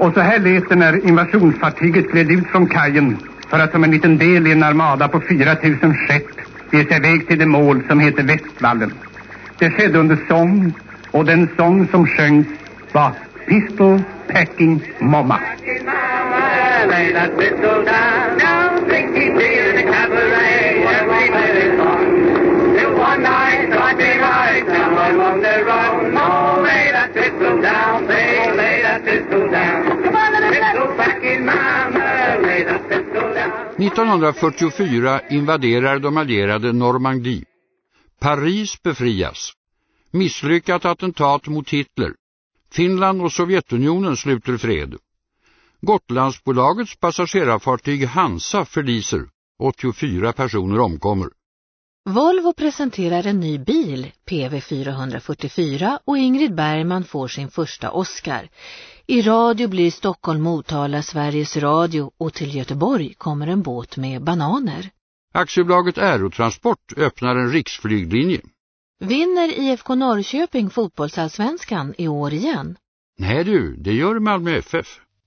Och så här lät det när invasionsfartyget gled ut från kajen för att som en liten del i en armada på 4000 skepp ge sig väg till det mål som heter Västvallen. Det skedde under sång och den sång som sjöngs var Pistol Packing Momma. Lay that 1944 invaderar de allierade Normandie. Paris befrias. Misslyckat attentat mot Hitler. Finland och Sovjetunionen sluter fred. Gotlandsbolagets passagerarfartyg Hansa förliser. 84 personer omkommer. Volvo presenterar en ny bil, PV444, och Ingrid Bergman får sin första Oscar. I radio blir Stockholm Motala Sveriges Radio och till Göteborg kommer en båt med bananer. Aktiebolaget Aerotransport öppnar en riksflyglinje. Vinner IFK Norrköping fotbollsallsvenskan i år igen? Nej du, det gör Malmö FF.